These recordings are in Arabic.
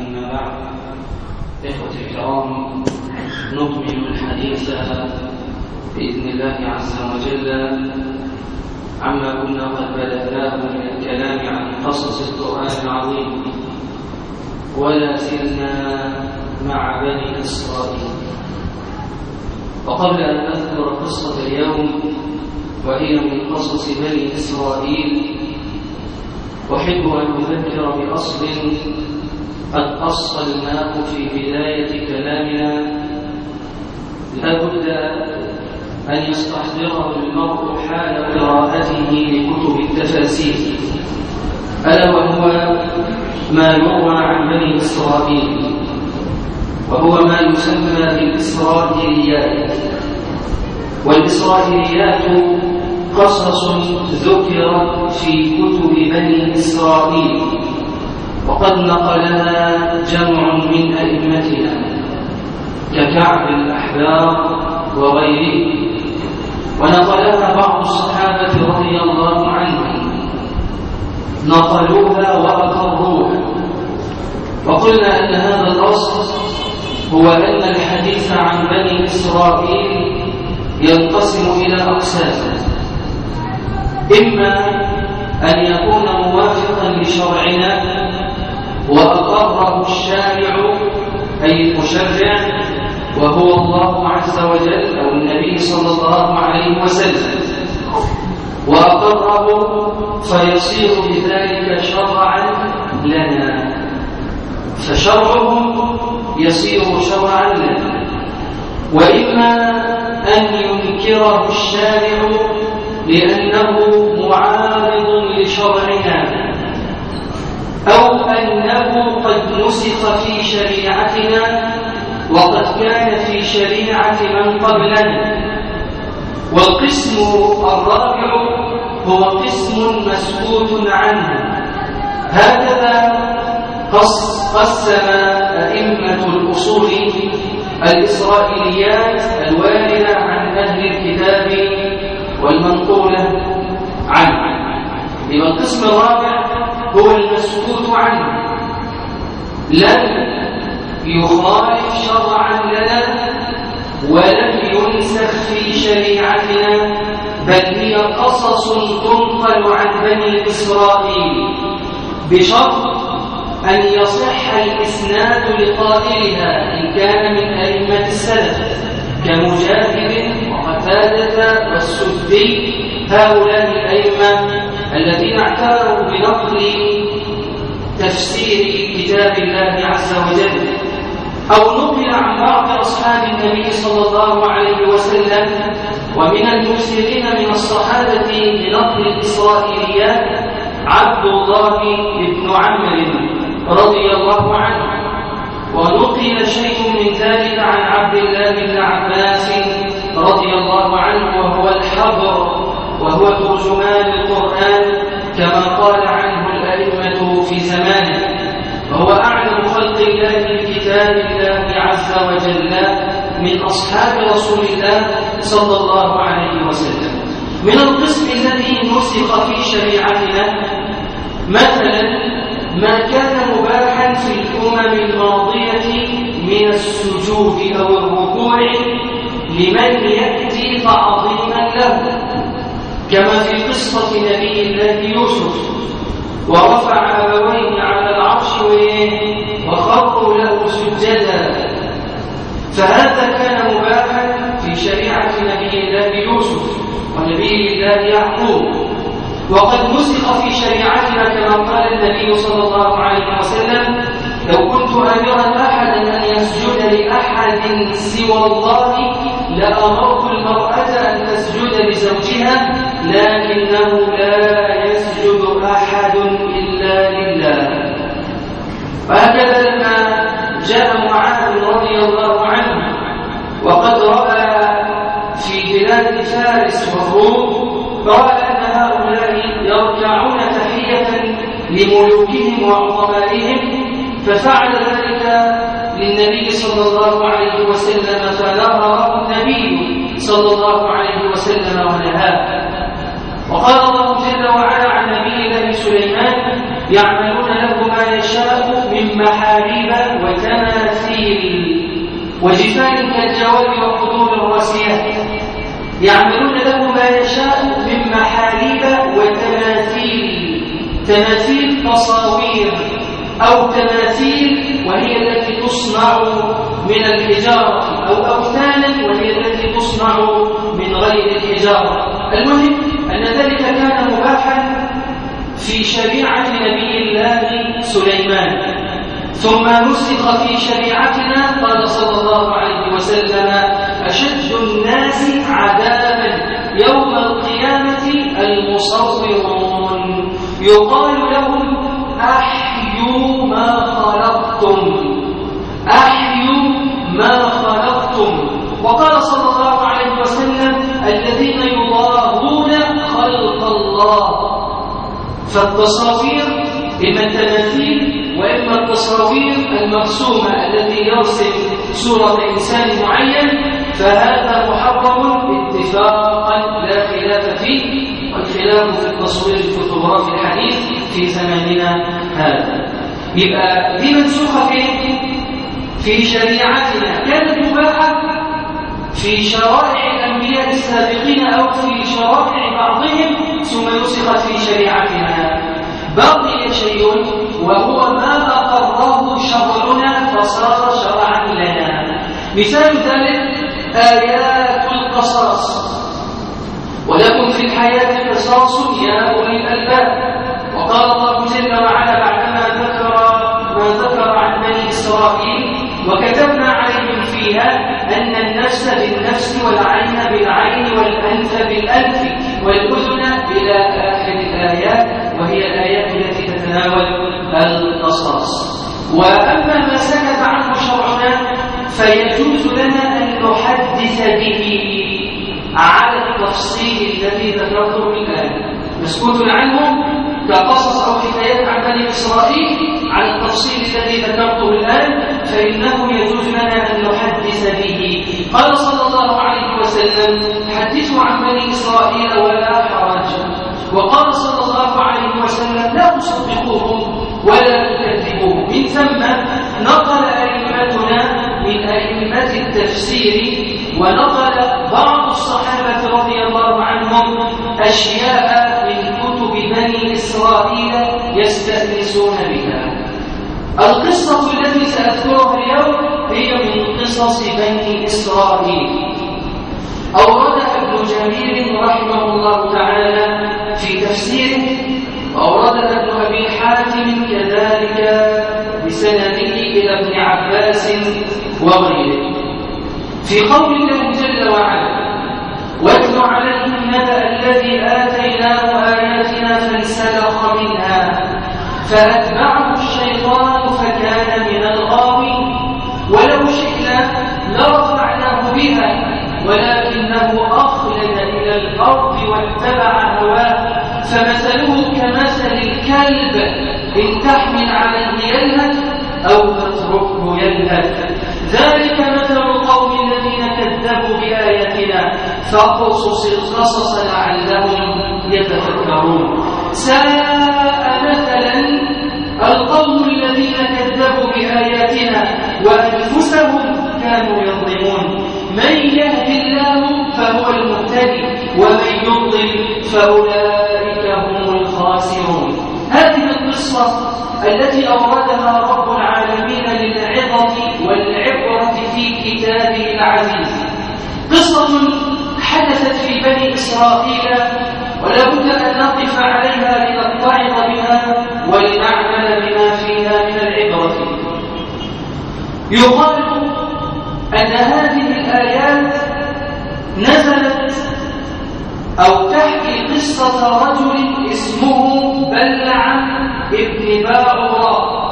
أما بعد إخوتي الكرام نكمل الحديث بإذن الله عز وجل عما كنا قد بدأناه من الكلام عن قصص القرآن العظيم. ولا زلنا مع بني إسرائيل. وقبل أن أذكر قصة اليوم وهي من قصص بني إسرائيل أحب أن أذكر بأصل قد أصلناه في بداية كلامنا. لا بد أن يستحضره المرء حال قراءته لكتب التفاسير. ألا وهو ما يروى عن بني إسرائيل وهو ما يسمى بالإسرائيليات. والإسرائيليات قصص ذكرت في كتب بني إسرائيل. وقد نقلها جمع من أئمتنا ككعب الأحبار وغيره. ونقلها بعض الصحابة رضي الله عنهم. نقلوها وأقروها. وقلنا أن هذا الأصل هو أن الحديث عن بني إسرائيل ينقسم إلى أقسام. إما أن يكون موافقا لشرعنا وأقره الشارع أي المشرع وهو الله عز وجل أو النبي صلى الله عليه وسلم. وأقره فيصير بذلك شرعا لنا. فشرعه يصير شرعا لنا. وإما أن ينكره الشارع لأنه معارض لشرعنا أو أنه قد نسخ في شريعتنا وقد كان في شريعة من قبلنا. والقسم الرابع هو قسم مسكوت عنه. هكذا قسم أئمة الأصول الإسرائيليات الواردة عن أهل الكتاب والمنقولة عنه. يبقى القسم الرابع هو المسكوت عنه. لم يخالف شرعا لنا ولم ينسخ في شريعتنا بل هي قصص تنقل عن بني إسرائيل بشرط أن يصح الإسناد لقائلها إن كان من أئمة السلف كمجاهد وقتادة والسدي هؤلاء الأئمة الذين اعتبروا بنقل تفسير كتاب الله عز وجل أو نقل عن بعض أصحاب النبي صلى الله عليه وسلم ومن المسلمين من الصحابة لنقل الإسرائيليات عبد الله بن عمرو رضي الله عنه. ونقل شيء من ذلك عن عبد الله بن عباس رضي الله عنه وهو الحبر وهو ترجمان القرآن كما قال عنه الأئمة في زمانه. وهو أعلم خلق الله بكتاب الله عز وجل من أصحاب رسول الله صلى الله عليه وسلم. من القسم الذي نسخ في شريعتنا مثلا ما كان مباحا في الأمم الماضية من السجود أو الركوع لمن يأتي تعظيما له كما في قصة نبي الله يوسف. ورفع أبويه على العرش وخروا له سجدا. فهذا كان مباحا في شريعة نبي الله يوسف ونبي الله يعقوب. وقد نسخ في شريعتنا كما قال النبي صلى الله عليه وسلم لو كنت امرا أحدا أن يسجد لأحد سوى الله لأمرت المرأة أن تسجد لزوجها لكنه لا يسجد أحد إلا لله. وهكذا لما جاء معاذ رضي الله عنه وقد رأى في بلاد فارس والروم قال أن هؤلاء يركعون تحية لملوكهم وعظمائهم ففعل ذلك للنبي صلى الله عليه وسلم فنهره النبي صلى الله عليه وسلم ونهاه. وقال الله جل وعلا عن نبي الله سليمان يعملون له ما يشاء من محاريب وتماثيل وجفان كالجواب وقدور الراسيات يعملون له ما يشاء من محاريب وتماثيل تماثيل تصاوير أو تماثيل وهي التي تصنع من الحجارة أو أوثانا وهي التي تصنع من غير الحجارة المهم أن ذلك كان مباحا في شريعة نبي الله سليمان. ثم نسخ في شريعتنا قال صلى الله عليه وسلم أشد الناس عذابا يوم القيامة المصورون. يقال لهم أحيوا ما خلقتم. أحيوا ما خلقتم. وقال صلى الله عليه وسلم الذين يضاهون خلق الله. فالتصاوير إما التماثيل وإما التصاوير المرسومة التي يرسم صورة إنسان معين فهذا محرم اتفاقا لا خلاف فيه. في التصوير الفوتوغرافي الحديث في زماننا هذا. يبقى دي منسوخة فين؟ في شريعتنا. كانت مباحة في شرائع الأنبياء السابقين أو في شرائع بعضهم ثم نسخت في شريعتنا. بقي شيء وهو ما أقره شرعنا فصار شرعا لنا. مثال ذلك آيات القصاص. ولكم في الحياة قصاص يا أولي الألباب. وقال الله جل وعلا بعدما ذكر ما ذكر عن بني إسرائيل وكتبنا عليهم فيها أن النفس بالنفس والعين بالعين والأنف بالأنف والأذن إلى آخر الآيات وهي الآيات التي تتناول القصاص. وأما ما سكت عنه شرعنا فيجوز لنا أن نحدث به على التفصيل الذي ذكرته الآن. مسكوت عنه كقصص أو حكايات عن بني إسرائيل على التفصيل الذي ذكرته الآن فإنه يجوز لنا أن نحدث به. قال صلى الله عليه وسلم حدثوا عن بني إسرائيل ولا حرج. وقال صلى الله عليه وسلم لا تصدقوهم ولا تكذبوهم. من ثم نقل التفسير ونقل بعض الصحابة رضي الله عنهم أشياء من كتب بني إسرائيل يستأنسون بها. القصة التي سأذكرها اليوم هي من قصص بني إسرائيل. أوردها ابن جرير رحمه الله تعالى في تفسيره وأوردها ابن أبي حاتم كذلك بسنده إلى ابن عباس وغيره. في قول الله جل وعلا واتل عليهم نبأ الذي آتيناه آياتنا فانسلخ منها فأتبعه الشيطان فكان من الغاوين. ولو شئنا لرفعناه بها ولكنه أخلد إلى الأرض واتبع هواه فمثله كمثل الكلب إن تحمل عليه يلهث أو تتركه يلهث. ذلك مثل فاقصص القصص لعلهم يتفكرون. ساء مثلا القوم الذين كذبوا بآياتنا وأنفسهم كانوا يظلمون. من يهد الله فهو المهتدي ومن يضلل فأولئك هم الخاسرون. هذه القصة التي أوردها رب العالمين للعظة والعبرة في كتابه العزيز. حدثت في بني إسرائيل ولا بد أن نقف عليها لنتعظ بها ولنعمل بما فيها من العبرة. يقال أن هذه الآيات نزلت أو تحكي قصة رجل اسمه بلعم ابن باعوراء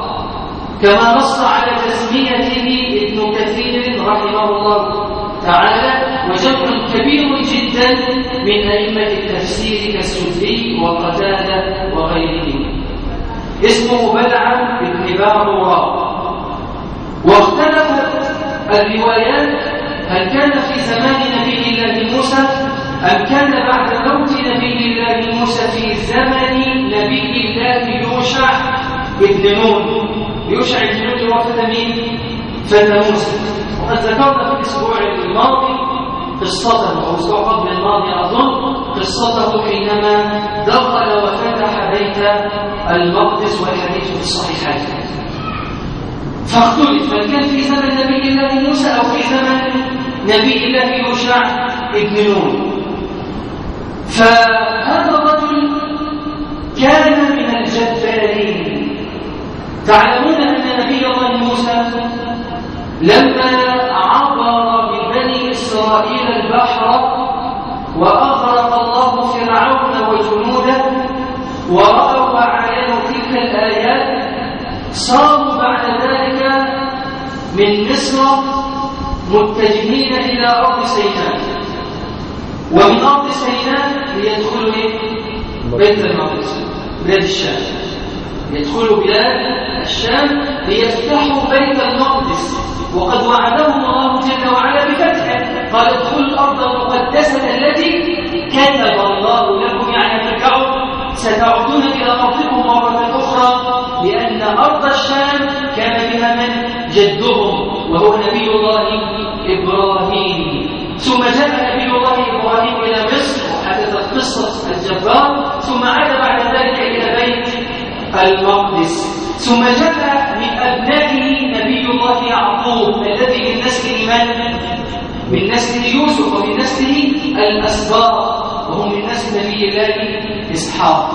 كما نص على تسميته ابن كثير رحمه الله تعالى وجمع كبير جدا من أئمة التفسير كالسدي وقتادة وغيرهم. اسمه بلعم ابن باعوراء واختلفت الروايات هل كان في زمان نبي الله موسى أم كان بعد موت نبي الله موسى في زمن نبي الله يوشع ابن نون. يوشع ابن نون هو فتى مين؟ فتى موسى. وقد ذكرنا في الأسبوع الماضي قصته أو الأسبوع قبل الماضي اظن قصته حينما دخل وفتح بيت المقدس والحديث في الصحيحين. فاختلف هل كان في زمن نبي الله موسى أو في زمن نبي الله يوشع ابن نون؟ فهذا الرجل كان من الجبارين. تعلمون أن نبي الله موسى لما ببني إسرائيل البحر وأغرق الله فرعون وجنوده ورأوا وعاينوا تلك الآيات صاروا بعد ذلك من مصر متجهين إلى أرض سيناء. ومن أرض سيناء ليدخلوا بيت المقدس بلاد الشام. يدخلوا بلاد الشام ليفتحوا بيت المقدس. وقد وعدهم الله جل وعلا بفتحه. قال ادخلوا الأرض المقدسة التي كتب الله لكم يعني ترجعوا ستعودون إلى أرضكم مرة أخرى لأن أرض الشام كان بها من؟ جدهم وهو نبي الله إبراهيم. ثم جاء نبي الله إبراهيم إلى مصر وحدثت قصة الجبار ثم عاد بعد ذلك إلى بيت المقدس. ثم جاء من ابنائه نبي الله يعقوب الذي من نسل من من نسل نسله الأسباط وهم من نسل نبي الله إسحاق.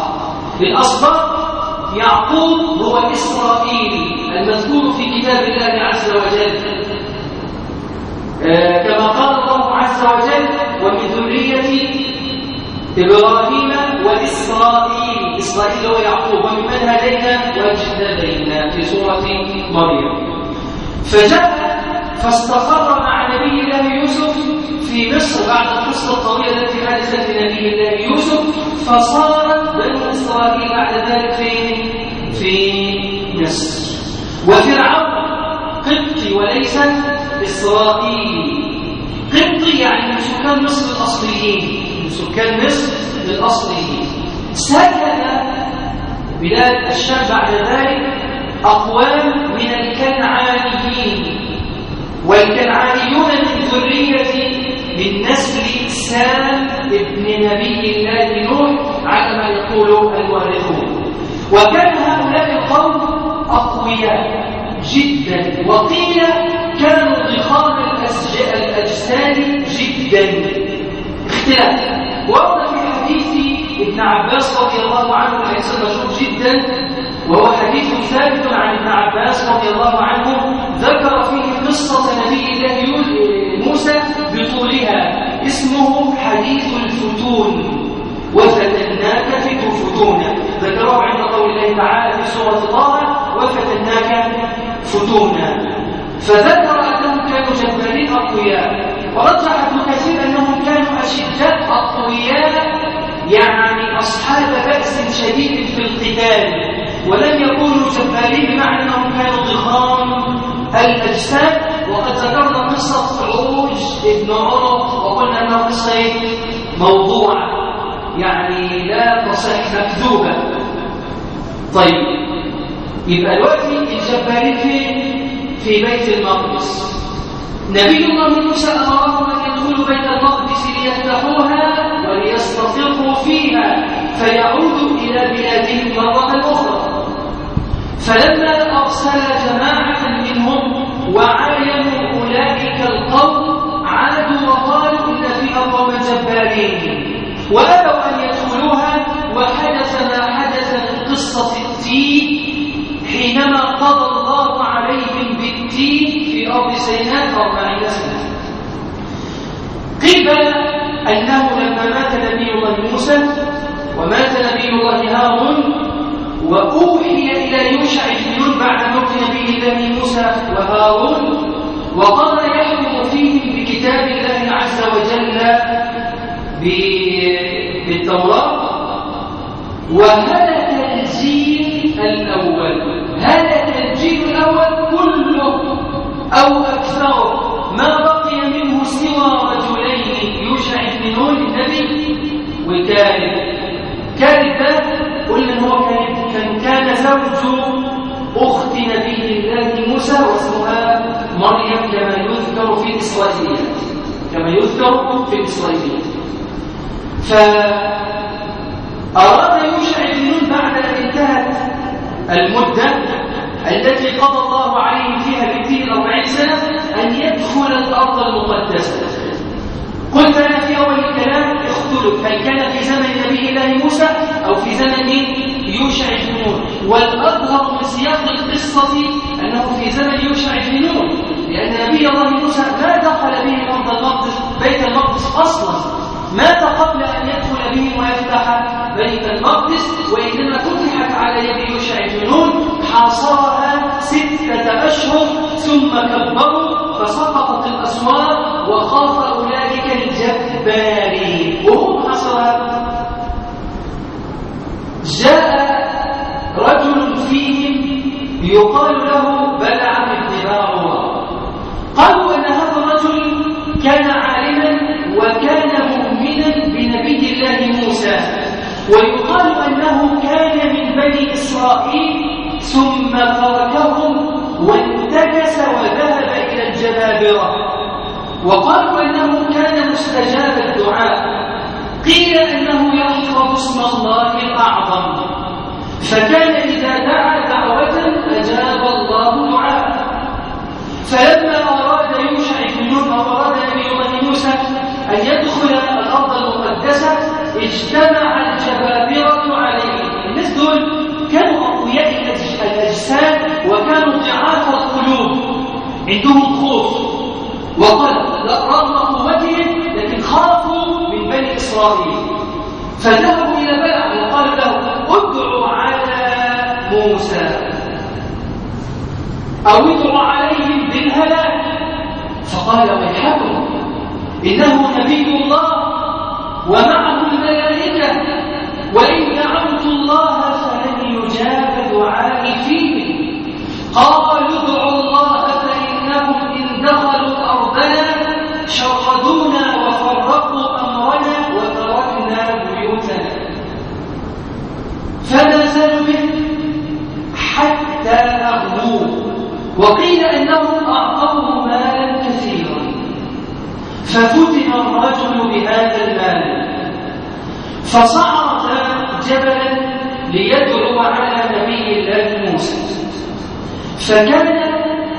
الاسباط يعقوب هو إسرائيل المذكور في كتاب الله عز وجل. آه كما قال الله عز وجل ومن ذرية إبراهيم وإسرائيل إسرائيل هو يعقوب وممن هدينا واجتبينا في سورة مريم. فجاء فاستقر مع نبي الله يوسف في مصر بعد القصة الطويله التي حدثت لنبي الله يوسف فصارت بنو إسرائيل بعد ذلك في في مصر. وفرعون قبطي وليس اسرائيلي قبطي يعني من سكان مصر الأصليين من سكان مصر الأصليين. سكن بلاد الشام بعد ذلك أقوام من الكنعانيين. والكنعانيون من ذريه من نسل سام ابن نبي الله نوح على ما يقول المؤرخون. وكان هؤلاء القوم أقوياء جدا وقيل كانوا ضخام الاجساد جدا. اختلاف. ورد في حديث ابن عباس رضي الله عنه الحديث المشهور جدا وهو حديث ثابت عن ابن عباس رضي الله عنه ذكر فيه قصة نبي الله موسى بطولها اسمه حديث الفتون. وفتناك فتن فتونا ذكره عند قول الله تعالى في سورة طه وفتناك فتونا فذكر أنهم كانوا جبارين أقوياء. ورجح ابن كثير أنهم كانوا أشداء أقوياء يعني أصحاب بأس شديد في القتال. ولم يكونوا جبارين بمعنى أنهم كانوا ضخام الأجساد. وقد ذكرنا قصة عروج ابن عنق وقلنا أنها قصة موضوعة يعني لا تصح مكذوبة طيب يبقى دلوقتي الجبارين فين؟ في بيت المقدس نبي الله موسى أمرهم أن يدخلوا بيت المقدس ليفتحوها وليستطيقوا فيها فيعودوا إلى بلادهم مرة أخرى فلما أرسل جماعة منهم وعاينوا جبارين وأبوا أن يدخلوها وحدث ما حدث من قصة التين حينما قضى الله عليهم بالتين في أرض سيناء أربعين سنة. قيل أنه لما مات نبي الله موسى ومات نبي الله هارون وأوحي إلى يوشع بن نون بعد موت نبي الله موسى وهارون وقضى يحكم فيهم بكتاب الله عز وجل بالتوراة. وهلك الجيل الأول. هلك الجيل الأول كله أو أكثر. ما بقي منه سوى رجلين. يوشع بن نون النبي وكالب كالب قلنا هو كان كان زوج أخت نبي الله موسى واسمها مريم كما يذكر في الإسرائيليات كما يذكر في الإسرائيليات فأراد يوشع بن نون بعد أن انتهت المدة التي قضى الله عليه فيها بكثير الأربعين سنة أن يدخل الأرض المقدسة. قلت أنا في أول الكلام اختلف هل كان في زمن نبي الله موسى أو في زمن يوشع بن نون؟ والأظهر من سياق القصة أنه في زمن يوشع بن نون لأن نبي الله موسى ما دخل به أرض المقدس بيت المقدس أصلا. مات قبل أن يدخل بهم ويفتح بيت المقدس وإنما فتحت على يد يوشع بن حاصرها ستة أشهر ثم كبروا فسقطت الأسوار وخاف أولئك الجبارين وهم حصرها جاء رجل فيهم يقال له بلعم بن قالوا أن هذا الرجل كان عالما ويقال أنه كان من بني إسرائيل ثم تركهم وانتكس وذهب إلى الجبابرة. وقالوا أنه كان مستجاب الدعاء. قيل أنه يحفظ اسم الله الأعظم فكان إذا دعا دعوة أجاب الله دعاء فلما أراد يوشع بن نون أراد موسى أن يدخل الأرض المقدسة اجتمع الجبابرة عليه الناس دول كانوا أقوياء الأجساد وكانوا ضعاف القلوب. عندهم خوف. وقلب رغم قوتهم لكن خافوا من بني إسرائيل. فذهبوا إلى بلع وقالوا له ادعوا على موسى. أو ادعوا عليهم بالهلاك. فقال ويحكم. إنه نبي الله ومعه الملائكة. وإن دعوت الله فلن يجاب دعائي فيه قالوا ادعوا الله فإنهم إن دخلوا أرضنا شردونا وفرقوا أمرنا وتركنا بيوتنا. فنزلوا به حتى أغلوه وقيل أنهم أعطوه مالا كثيرا. ففتن الرجل بهذا المال. فصعد جبلا ليدعو على نبي الله موسى فكان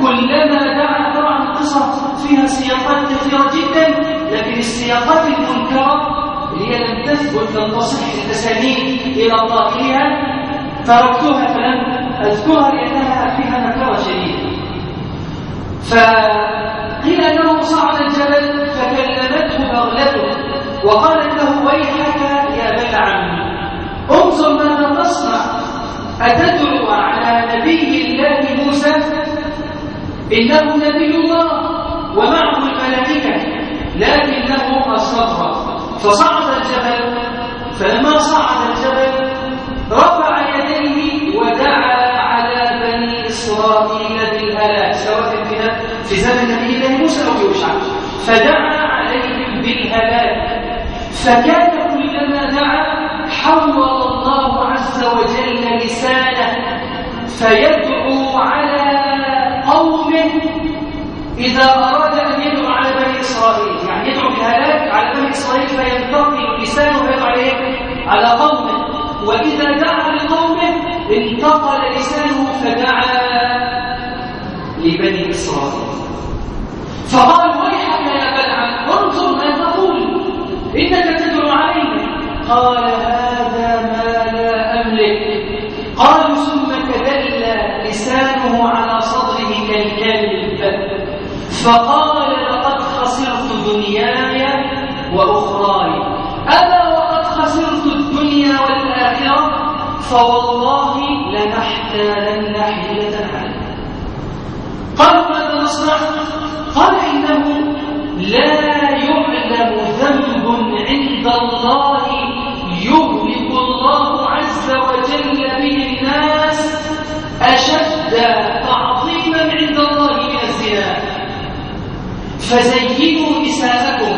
كلما دعا طبعا القصة فيها سياقات كثيرة جدا لكن السياقات المنكرة هي لم تثبت لم تصح التسانيد إلى قائلها تركتها فلم أذكرها لأنها فيها نكرة شديدة فقيل أنه صعد الجبل فكلمته بغلته وقالت له ويحك يا بلعم انظر ماذا تصنع أتدعو إنه نبي الله ومعه الملائكة لكنه أصر فصعد الجبل فلما صعد الجبل رفع يديه ودعا على بني إسرائيل بالهلاك. سواء في زمن نبي الله موسى أو يوشع فدعا عليهم بالهلاك. فكان كلما دعا حول الله عز وجل لسانه فيدعو على قومه إذا أراد أن يدعو على بني إسرائيل يعني يدعو بالهلاك على بني إسرائيل فينتقل لسانه عليه على قومه. وإذا دعا لقومه انتقل لسانه فدعا لبني إسرائيل. فقال ويحك يا بلعم انظر ما تقول إنك تدعو علينا قال هذا ما لا أملك. قالوا ثم تدلى لسانه فقال لقد خسرت دنياي وأخراي. أما وقد خسرت الدنيا والآخرة؟ فوالله لنحتالن حيلة عليه قالوا ماذا نصنع قال إنه لا فزينوا نساءكم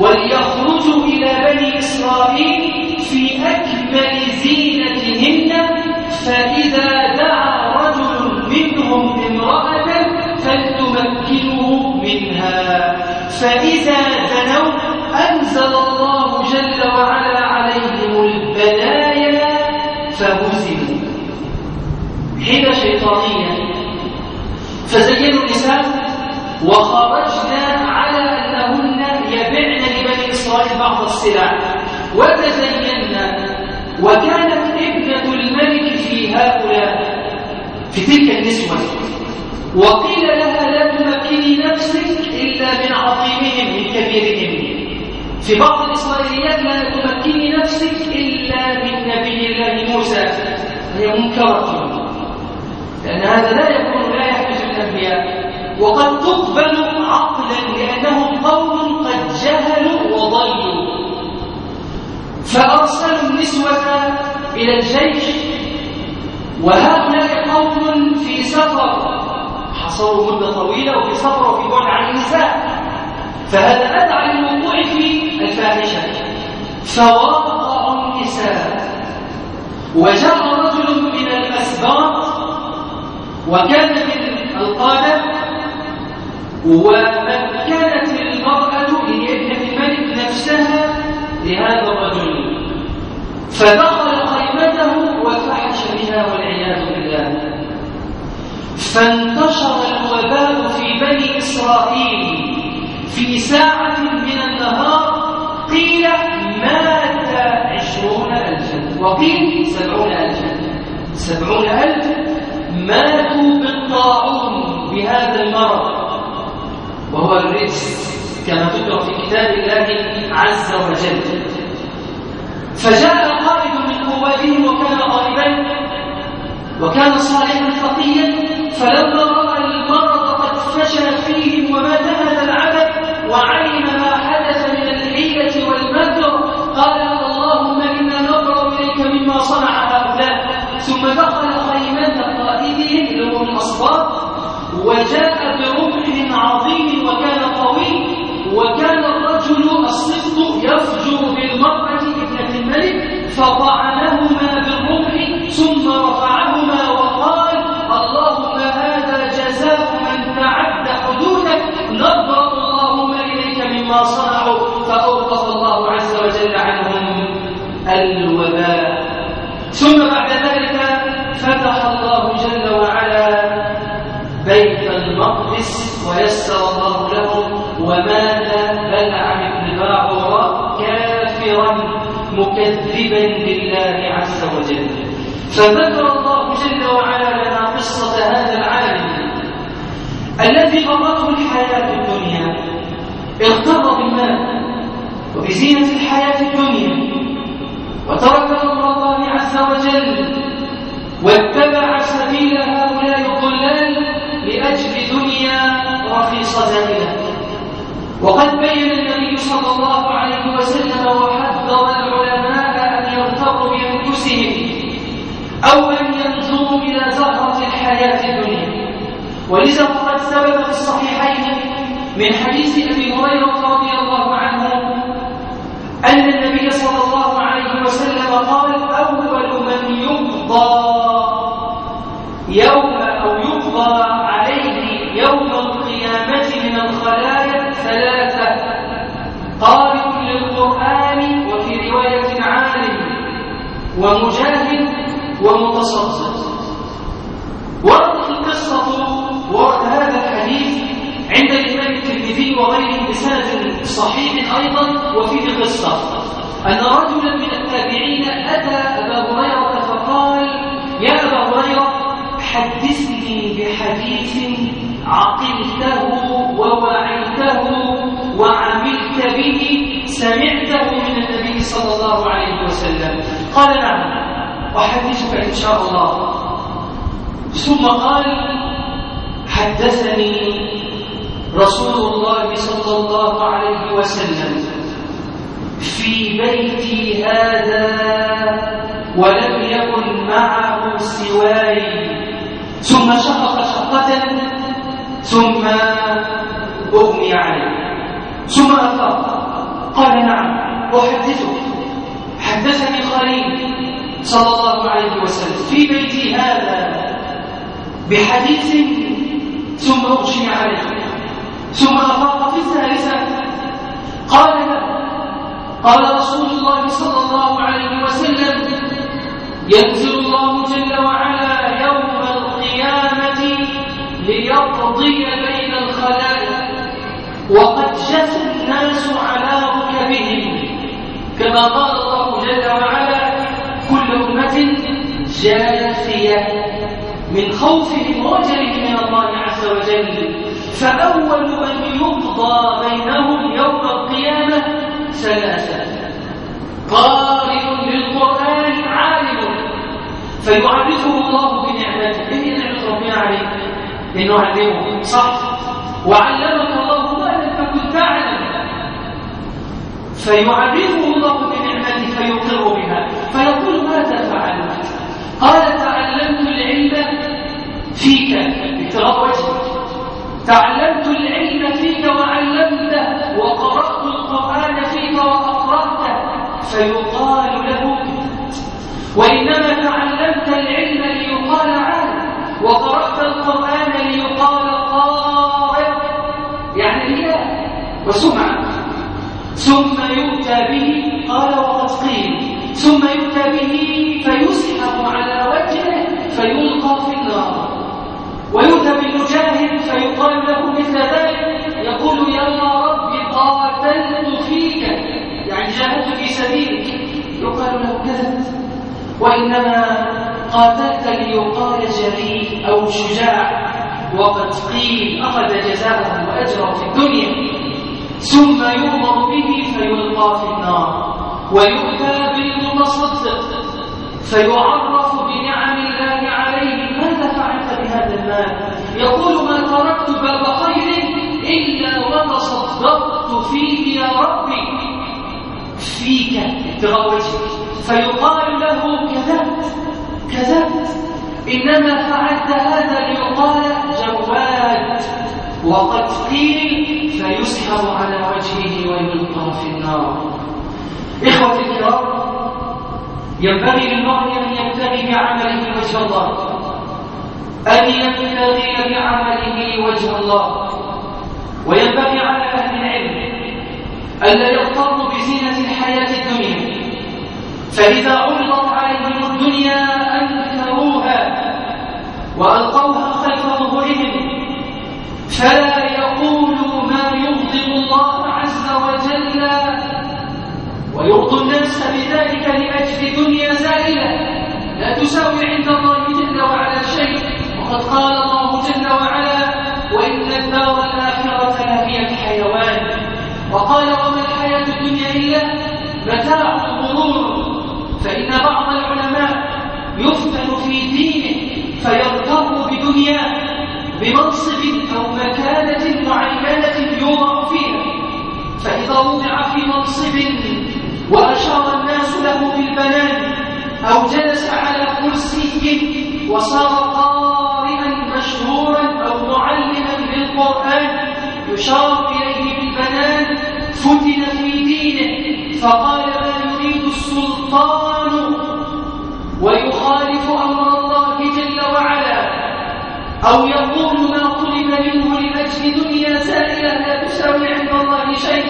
وليخرجوا إلى بني إسرائيل في أكمل زينتهن فإذا دعا رجل منهم امرأة فلتمكنه منها. فإذا زنوا أنزل الله جل وعلا عليهم البلايا فهزموا. حيلة شيطانية فزينوا نساءكم وخرجنا على أنهن يبعن لبني إسرائيل بعض السلع وتزينا وكانت ابنة الملك في هؤلاء في تلك النسوة. وقيل لها لا تمكني نفسك إلا من عظيمهم من كبيرهم. في بعض الإسرائيليات لا تمكني نفسك إلا من نبي الله موسى. هي منكرة. لأن هذا لا يكون لا يحدث الأنبياء. وقد تقبل عقلا لأنهم قوم قد جهلوا وضلوا. فأرسلوا النسوة إلى الجيش وهؤلاء قوم في سفر. حصلوا مدة طويلة وفي سفر وفي بعد عن النساء. فهذا أدعى للوقوع في الفاحشة. فوقعوا النساء. وجاء رجل من الأسباط وكان من القادة ومكنت المرأة لابنة الملك نفسها لهذا الرجل. فدخل خيمته وفحش بها والعياذ بالله. فانتشر الوباء في بني إسرائيل في ساعة من النهار. قيل مات عشرون ألفا. وقيل سبعون ألفا. سبعون ألف ماتوا بالطاعون بهذا المرض. وهو الرجس كما تذكر في كتاب الله عز وجل. فجاء قائد من قواتهم وكان غالبا وكان صالحا فقيا فلما رأى المرض قد فشل فيهم ومات هذا العبد وعلم ما حدث من الحيلة والمكر قال اللهم إنا نبرا إليك مما صنع هؤلاء. ثم دخل خيمه قائدهم من الاصوات وجاء فذكر الله جل وعلا لنا قصة هذا العالم الذي غرته الحياة الدنيا اغتر بالمال وبزينة الحياة الدنيا وترك أمر الله عز وجل واتبع سبيل هؤلاء الضلال لأجل دنيا رخيصة زائلة. وقد بين النبي صلى الله عليه وسلم وحذر العلماء أن يغتروا بأنفسهم أو أن ينظروا إلى زهرة الحياة الدنيا. ولذا فقد ثبت في الصحيحين من حديث أبي هريرة رضي الله عنه أن النبي صلى الله عليه وسلم قال أول من يقضى يوم أو يقضى عليه يوم القيامة من الخلايا ثلاثة قارئ للقرآن وفي رواية عالم ومجاهد ومتصدق. وردت القصة ورد هذا الحديث عند الإمام الترمذي وغيره بسند صحيح أيضا وفيه قصة. أن رجلا من التابعين أتى أبا هريرة فقال يا أبا هريرة حدثني بحديث عقلته ووعيته وعملت به سمعته من النبي صلى الله عليه وسلم. قال نعم. أحدثك إن شاء الله. ثم قال حدثني رسول الله صلى الله عليه وسلم في بيتي هذا ولم يكن معه سواي. ثم شقق شقة ثم أغمي عليه. ثم أفاق. قال نعم أحدثك. حدثني خليل. صلى الله عليه وسلم. في بيتي هذا بحديث ثم أغشي عليه. ثم أفاق في الثالثة. قال رسول الله صلى الله عليه وسلم ينزل الله جل وعلا يوم القيامة ليقضي بين الخلائق. وقد جثى الناس على ركبهم كما قال الله جل وعلا جاثية من خوفهم وجلهم من الله عز وجل. فأول من يقضى بينهم يوم القيامة ثلاثة. قارئ للقرآن عالم. فيعرفه الله بنعمته. إيه نعمة ربنا عليك؟ إنه علمه. صح. وعلمك الله ما لم تكن تعلم. فيعرفه الله بنعمته فيقر بها فيقول ماذا فعلت قال تعلمت العلم فيك وجهك تعلمت العلم فيك وعلمته وقرأت القرآن فيك وأقرأته فيقال له. وإنما تعلمت العلم ليقال عالم وقرأت القرآن ليقال قارئ يعني رياء وسمعة ثم يؤتى به قال وقد قيل. ثم يؤتى به فيسحب على وجهه فيلقى في النار ويؤتى بالمجاهد فيقال له مثل ذلك يقول يا رب قاتلت فيك يعني جاهدت في سبيلك. يقال له كذبت وإنما قاتلت ليقال جريء أو شجاع. وقد قيل أخذ جزاءه وأجره في الدنيا ثم يؤمر به فيلقى في النار ويؤتى بالمتصدق فيعرف يقول ما تركت باب خير إلا وتصدقت فيه يا ربي. فيك ابتغاء فيقال له كذبت كذبت. إنما فعلت هذا ليقال جواد. وقد قيل فيسحب على وجهه ويلقى في النار. إخوتي الكرام ينبغي للمرء أن يبتغي بعمله وجه الله. أن يبتغي بعمله وجه الله وينبغي على أهل العلم ألا يغتروا بزينة الحياة الدنيا. فإذا عرضت عليهم الدنيا أنكروها وألقوها خلف ظهورهم فلا يقولوا ما يغضب الله عز وجل ويرضي الناس بذلك لأجل دنيا زائلة لا تساوي عند وقد قال الله جل وعلا وإن الدار الآخرة لهي الحيوان وقال وما الحياة الدنيا إلا متاع الغرور فإن بعض العلماء يفتن في دينه فيرتض بدنياه بمنصب أو مكانة معينة يوضع فيها. فإذا وضع في منصب وأشار الناس له بالبنان أو جلس على كرسي وصار قارئا يشار إليه بالبنان فتن في دينه فقال ما يريد السلطان؟ ويخالف أمر الله جل وعلا أو يقول ما طلب منه لأجل دنيا زائلة لا تساوي عند الله شيء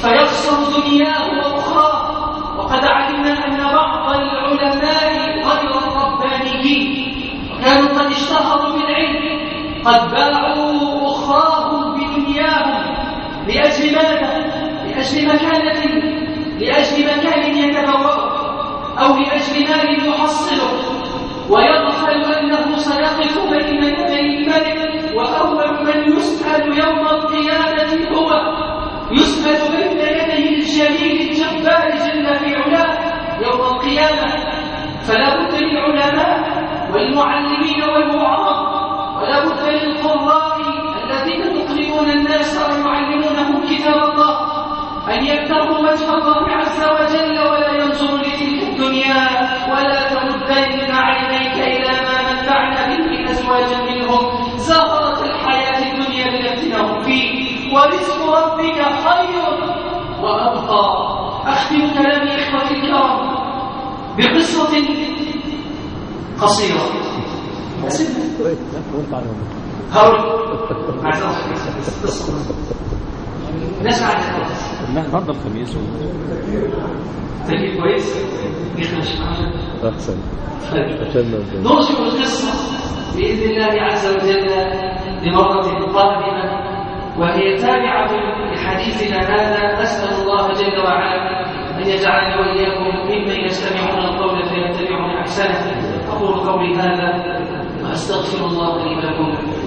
فيخسر دنياه وأخراه وقد علمنا أن بعض العلماء غير الربانيين وكانوا قد اشتهروا بالعلم قد باعوا ماذا؟ لأجل مكانة لأجل مكان يتبوأه أو لأجل مال يحصله ويغفل أنه سيقف بين يدي الملك وأول من يسأل يوم القيامة هو. يسأل بين يديه الجليل الجبار جل في علاه يوم القيامة. فلا بد للعلماء والمعلمين والوعاظ ولا بد للقراء يقرئون الناس ويعلمونهم كتاب الله أن يبتغوا وجه الله عز وجل ولا ينظروا لتلك الدنيا ولا تردن عينيك إلى ما متعنا به أزواجا منهم. زهرة الحياة الدنيا لنفتنهم فيه ورزق ربك خير وأبقى. أختم كلامي إخوتي الكرام بقصة قصيرة. هارون نسمع خلاص لا النهارده الخميس. تجيب كويس. يخرج معنا أحسن. طيب. ما- نرجع القصة. بإذن الله عز وجل لمرة قادمة وهي تابعة لحديثنا هذا. أسأل الله جل وعلا أن يجعلنا وإياكم ممن يستمعون القول فيتبعون أحسنه أقول قولي هذا وأستغفر الله لي ولكم.